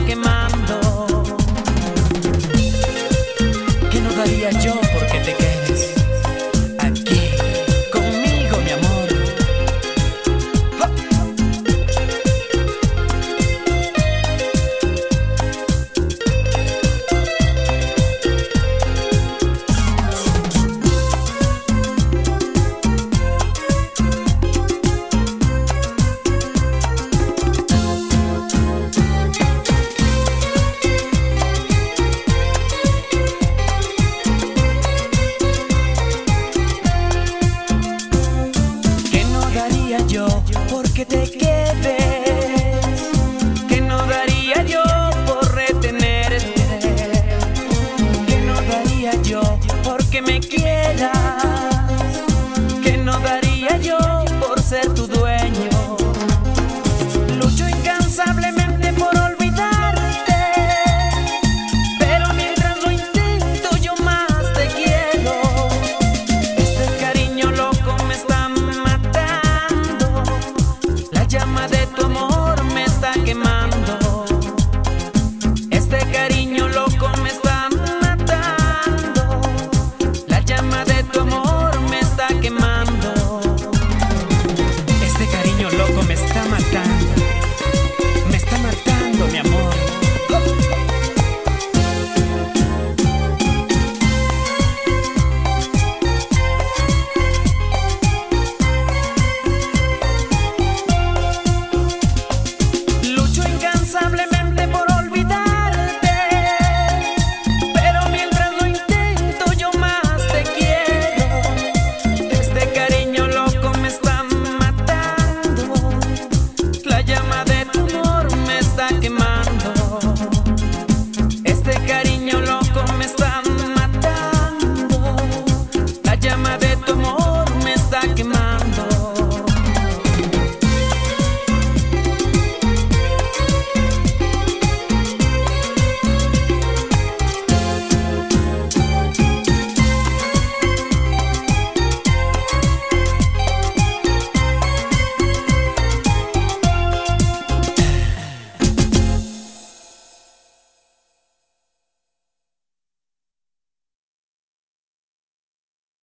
quemar. Porque te quiero.